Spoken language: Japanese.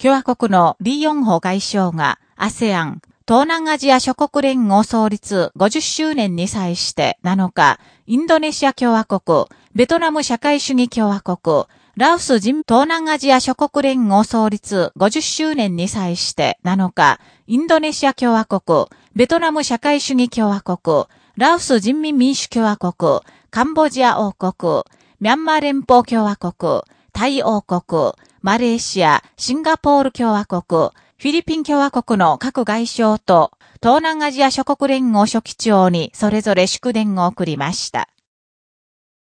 共和国のリーヨンホ外相が ASEAN、東南アジア諸国連合創立50周年に際して7日、インドネシア共和国、ベトナム社会主義共和国、ラオス人東南アジア諸国連合創立50周年に際して7日、インドネシア共和国、ベトナム社会主義共和国、ラオス人民民主共和国、カンボジア王国、ミャンマー連邦共和国、タイ王国、マレーシア、シンガポール共和国、フィリピン共和国の各外相と、東南アジア諸国連合書記長にそれぞれ祝電を送りました。